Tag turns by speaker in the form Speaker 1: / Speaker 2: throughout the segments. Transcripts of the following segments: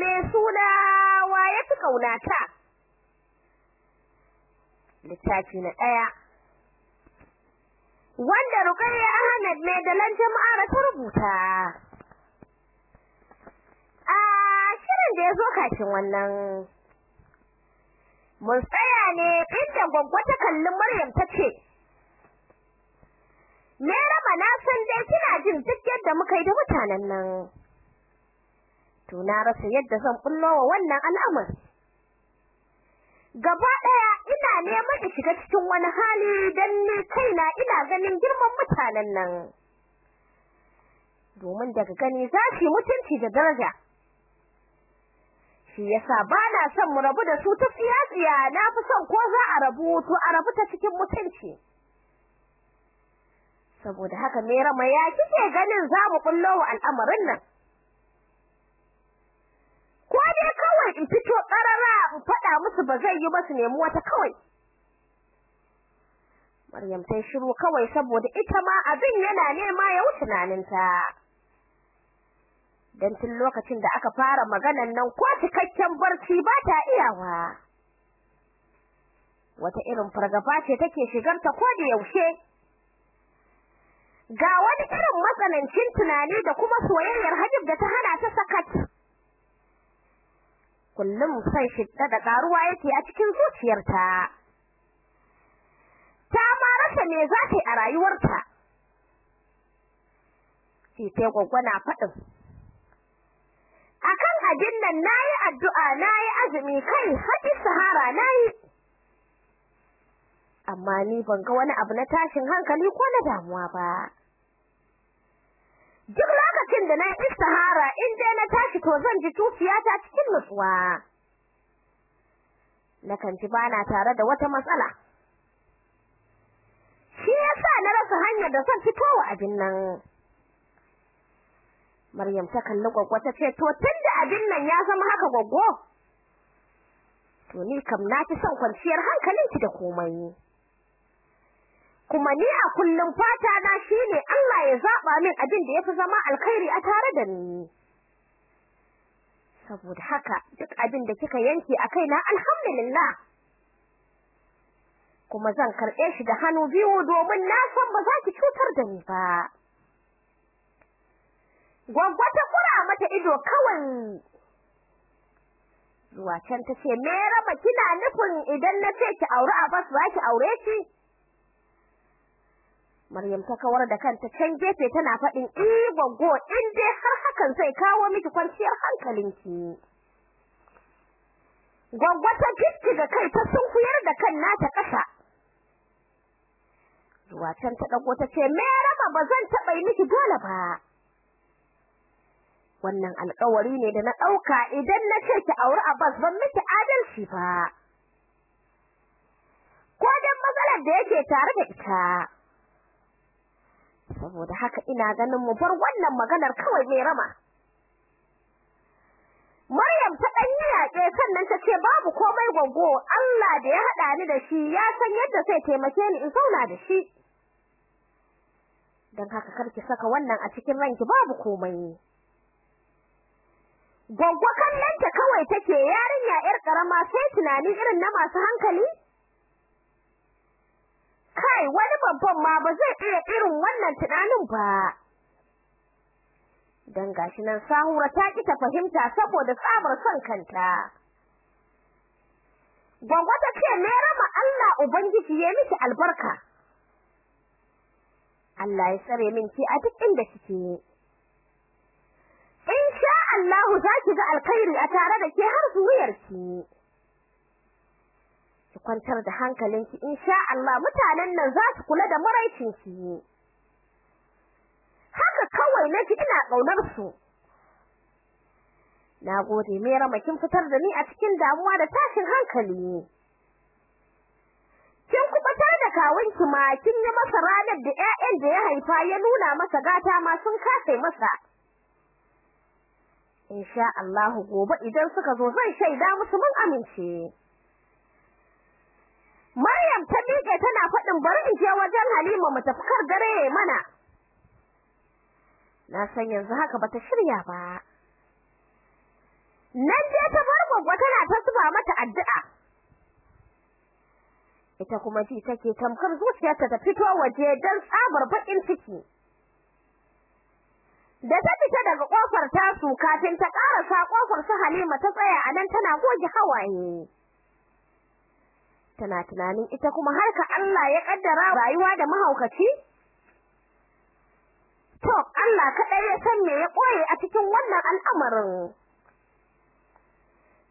Speaker 1: mai suna waye ta kaunata littafi na ɗaya. Wanda Rukayya Ahmad mai dalan jama'a ta rubuta. A shirin da ya zo kafin wannan. Mun tsaya ne inda gwaggwa ta kallin Maryam ta ce Me raba na san dai kina jin duk yadda muka yi da mutanen nan. To na rasa yadda zan bullo wa wannan al'amari. Gaba ɗaya ina neman in shiga cikin wani hali dan ni kaina ina ganin girman mutanen nan. Domin daga gani za su mutunci da daraja. Shi yasa ba na son mu rabu da su ta tsiya na fi son ko za a rabu to a rabu ta cikin mutunci. Saboda haka me rama ya kike ganin za mu kullo wa al'amarin nan? Ko dai kawai in fito ƙarara in faɗa musu ba zai yi ba su nemi wata kawai. Maryam ta shiru kawai saboda ita ma abin yana nema ya wuce naninta dan tun lokacin da aka fara maganan nan ko cikakken barci ba ta iyawa. Wata irin fargaba ce take shigarta ko da yaushe. Ga wani irin matsanancin tunani da kuma soyayyar Habib da ta hana ta sakat. Kullum sai shi da karuwa yake a cikin zuciyarta. Ta ma rasa me za ta yi a rayuwarta. Sai ta gwaggwana faɗin. Akan abin nan na yi addu'a na yi azumi kai haji sahara na yi amma ni ban ga wani abu na tashin hankali ko na damuwa ba. Duk lokacin da na yi istihara in dai na tashi to zan ji ta cikin nutsuwa. Nakan ji bana tare da wata matsala. Shi yasa na rasa hanyar da zan fito wa abin nan. Maryam ta kalli gwaggwa ta ce to tunda abin nan ya zama haka gwaggo to ni kam na fi son kwanciyar hankalinki da komai. Kuma ni a kullum fata na shine Allah ya zaba min abin da yafi zama alkhairi a tare da ni. Saboda haka duk abin da kika yanke a kaina alhamdulillah. Kuma zan karɓe shi da hannu biyu domin na san ba za ki cutar da ni ba. Gwagwa ta kura mata ido kawai. Zuwa can ta ce me raba kina nufin idan na ce ki aure Abbas ba ki aure shi? Maryam ta kawar da kanta can gefe tana faɗin eh in dai har hakan zai kawo miki kwanciyar hankalinki. Gwaggo ta ga kai ta sunkuyar da kan nata ƙasa. Zuwa can ta dago ta ce me raba ba zan taɓa yi miki dole ba. Wannan alƙawari ne da na ɗauka idan na ce ki auri Abbas ban miki adalci ba. Ko dan matsalar da yake tare da ita. Saboda haka ina ganin mu bar wannan maganar kawai mai rama. Maryam ta dan yi yaƙe sannan ta ce babu komai gwaggo. Allah da ya haɗa ni da shi ya san yadda zai taimake ni in zauna da shi. Dan haka karki saka wannan a cikin ranki babu komai. Gwaggo kallanta kawai take yarinya yar karama sai tunani irin na masu hankali. Kai wani babban ma ba zai iya irin wannan tunanin ba. Dan gashi nan sahura ta ki ta fahimta saboda tsabar son kanta. Gwaggo ta ce me rama Allah ubangiji ya miki albarka? Allah ya tsare min ki a duk inda kike. Insha Allah za ki ga alkhairi a tare da ke har zuwiyarki. ki kwantar da hankalinki insha Allah mutanen nan za su kula da maraicinki haka kawai nake ina ƙaunar su. Nagode me rama? Kin fitar da ni a cikin damuwa da tashin hankali kin kubatar da kawunki ma kin yi masa ranar da ƴaƴan da ya haifa ya nuna masa gata ma sun kafe masa. Insha Allah gobe idan suka zo zan shaida musu mun amince. Maryam ta miƙe tana faɗin bari in je wajen Halima mu tafi kar dare mana. Na san yanzu haka bata shirya ba. Nan dai ta bar gwaggwa tana ta zuba mata addu'a. Ita kuma ji take tamkar zuciyarta ta fito waje dan tsabar bakin ciki. Da ta fita daga ƙofar tasu kafin ta karasa ƙofar su Halima ta tsaya a nan tana goge hawaye. Tana tunanin ita kuma har ka Allah ya kaddara rayuwa da mahaukaci? To Allah kadai ya san me ya koye a cikin wannan al'amarin.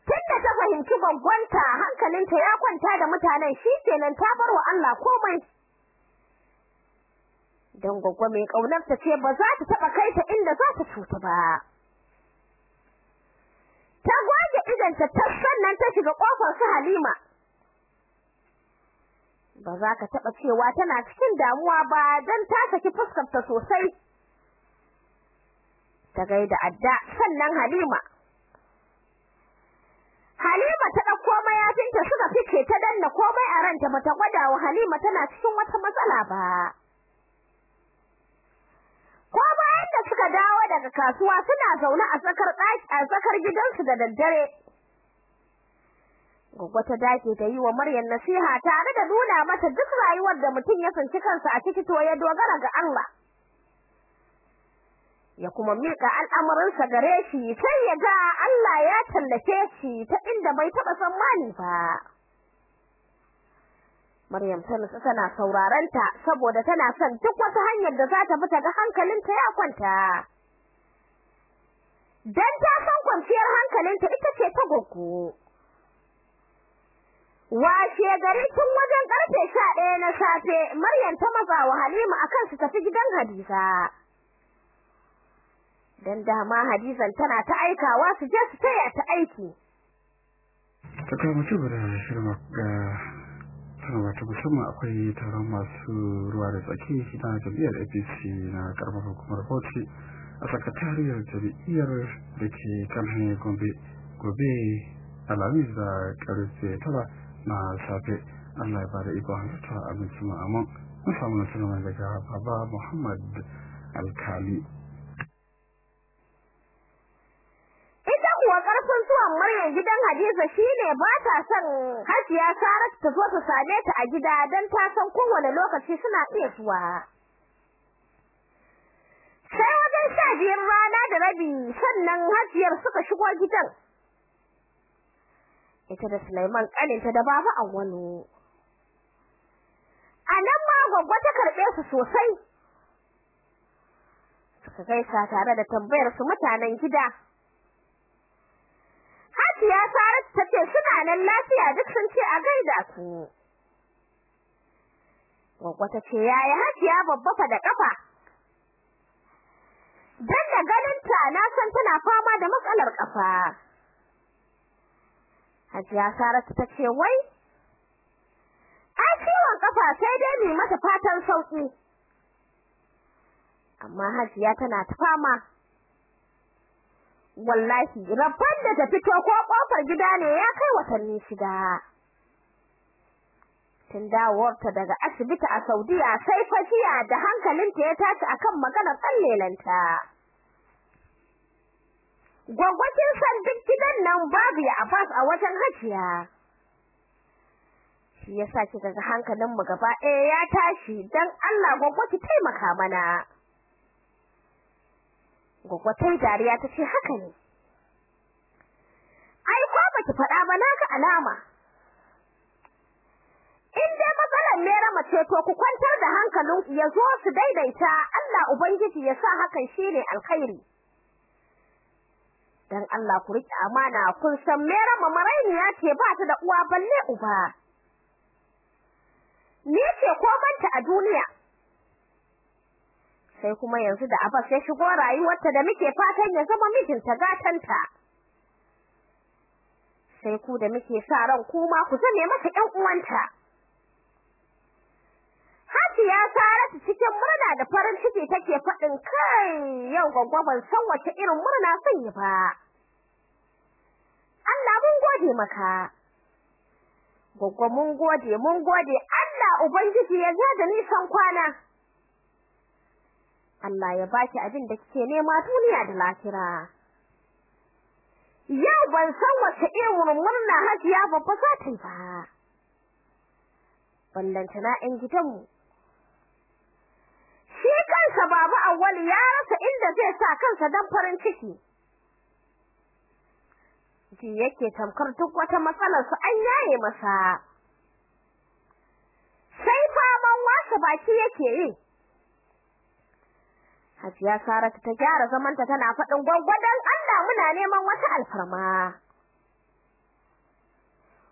Speaker 1: Tunda ta fahimci gwaggwanta hankalinta ya kwanta da mutanen shikenan ta bar wa Allah komai. Dan gwaggwa mai kaunarta ce ba za ta taba kai ta inda za ta cuta ba. Ta goge idanta ta sannan ta shiga ƙofar su Halima. Ba za ka taba cewa tana cikin damuwa ba dan ta saki fuskarta sosai. Ta gaida adda sannan Halima. Halima ta ɗauko mayafinta suka fice ta danna komai a ranta bata gwada wa Halima tana cikin wata matsala ba. Ko bayan da suka dawo daga kasuwa suna zaune a tsakar a tsakar gidansu da daddare. Goggo ta dake ta yi wa Maryam nasiha tare da nuna mata duk rayuwar da mutum ya sanci kansa a ciki to ya dogara ga Allah ya kuma mika al'amuransa gare shi sai ya ga Allah ya tallafe shi ta inda bai taɓa tsammani ba Maryam ta nutsu tana sauraron ta saboda tana son duk wata hanyar da za ta bi ta ga hankalinta ya kwanta. Dan ta san kwanciyar hankalinta ita ce ta goggo. Washe gari tun wajen ƙarfe ɗaya na safe, Maryam ta matsa wa Halima akan su tafi gidan Hadiza. Dan dama Hadizan tana ta aikawa su je su taya ta aiki.
Speaker 2: Ta kai mutu da shirma ga sanarwa ta musamman akwai taron masu ruwa da tsaki na jam'iyyar apc na karamar hukumar bauchi a sakatariyar jam'iyyar da ke kan hanyar gobe alamis da ƙarfe tara na safe allah ya ba da iko hanzarta abinci ma'amman mun samu nasarar daga baba muhammad alkali
Speaker 1: ƙarfin zuwan Maryam gidan Hadiza shine ba ta son Hajiya Sarat ta zo ta same ta a gida dan ta san kowane lokaci suna iya zuwa. Sai wajen sha biyar rana da rabi sannan Hajiyar suka shigo gidan. Ita da Sulaiman ƙaninta da Baba. A nan ma gwaggwa ta karɓe su sosai. Suka gaisa tare da tambayar su mutanen gida. Hajiya Saratu ta ce suna nan lafiya duk sun ce a gaida ku. Gwagwa ta ce yaya Hajiya babba fa da kafa. Dan da ganinta na san tana fama da matsalar kafa. Hajiya Saratu ta ce wai a ciwon kafa sai dai mu mata fatan sauƙi. Amma Hajiya tana ta fama. wallahi rabban da ta fito ko ƙofar gida ne ya kai watanni shida tun dawowarta daga asibiti a Saudiya sai fashiya da hankalinta ya tashi akan maganar tsallelanta Gwaggwakin san duk gidan nan babu ya Abbas a wajen hajiya shi yasa kika ga hankalin mu gaba ɗaya ya tashi dan Allah gwaggwaki taimaka mana Gwaggwatai dariya ta ce haka ne. Ai ko baki faɗa ba naka alama. In dai matsalar mera mace to ku kwantar da hankalin ya zo su daidaita Allah Ubangiji ya sa hakan shine alkhairi. Dan Allah ku riƙe amana kun san mera mamarainiya ce ba ta da uwa balle uba. Ni ce ko banta a duniya. sai kuma yanzu da Abbas ya shigo rayuwarta da muke fatan ya zama mijinta gatanta sai ku da muke sa ran kuma ku zame masa ƴan uwanta Hajiya Saratu cikin murna da farin ciki take faɗin kai yau gwagwa ban san wace irin murna son yi ba. Allah mun gode maka. Gwagwa mun gode mun gode. Allah ubangiji ya da nisan kwana. Allah ya baki abin da kike nema duniya da lahira. Yau ban san wace irin murna Hajiya babba za ta yi ba. ballantana 'yan gidanmu. Shi kansa babu awwal ya rasa inda zai sa kansa dan farin ciki ji yake tamkar duk wata matsalar su an yaye masa sai faman wasa baki yake yi Hajiya Saratu ta gyara zamanta tana faɗin gwaggwadon Allah muna neman wata alfarma.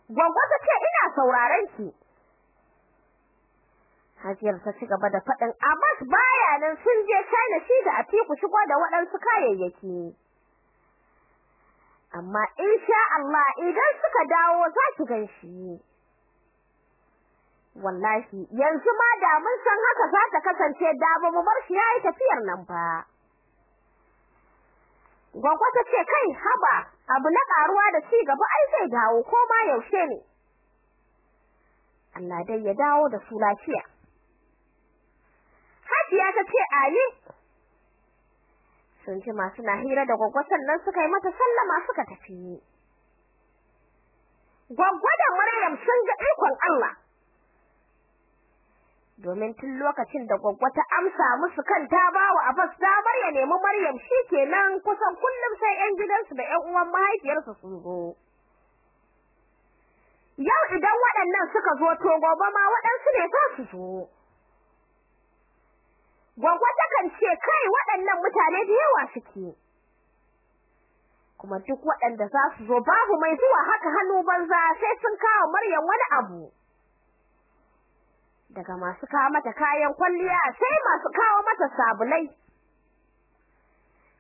Speaker 1: Gwaggo ta ce ina sauraron ki. Hajiyar ta ci gaba da faɗin Abbas baya nan sun je China shi da Atiku shigo da waɗansu kayayyaki. Amma insha Allah idan suka dawo za ki gan shi. wallahi yanzu ma da mun san haka za ta kasance da ba mu bar shi yayi tafiyar nan ba Gwagwa ta ce kai haba abu na karuwa da ci gaba ai zai dawo ko ma yaushe ne Allah dai ya dawo da su lafiya Hajiya ta ce ali sun ji masu na hira da gwagwa sannan suka yi mata sallama suka tafi. Gwagwa da Maryam sun ga ikon Allah. Domin tun lokacin da gwaggwa ta amsa musu kan ta bawa Abbas damar ya nemi Maryam shikenan kusan kullum sai 'yan gidansu da 'yan uwan mahaifiyarsu sun zo yau idan waɗannan suka zo to gobe ma waɗansu ne za su zo. Gwagwa takan ce kai waɗannan mutane da yawa suke. Kuma duk waɗanda za su zo babu mai zuwa haka hannu banza sai sun kawo Maryam wani abu. Daga masu kawo mata kayan kwalliya sai masu kawo mata sabulai.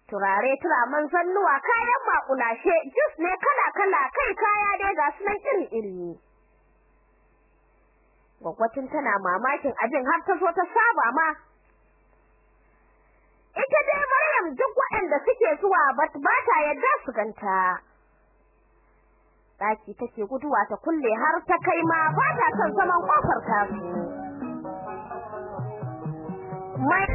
Speaker 1: Turare turaman zannuwa kayan makulashe jus ne kala kala kai kaya dai ga su nan iri iri gwagwatin tana mamakin abin har ta zo ta saba ma ita dai Maryam duk waɗanda suke zuwa ba ta yadda su ganta. Daki take guduwa ta kulle har ta kai ma ba ta son zaman ƙofar tasu mai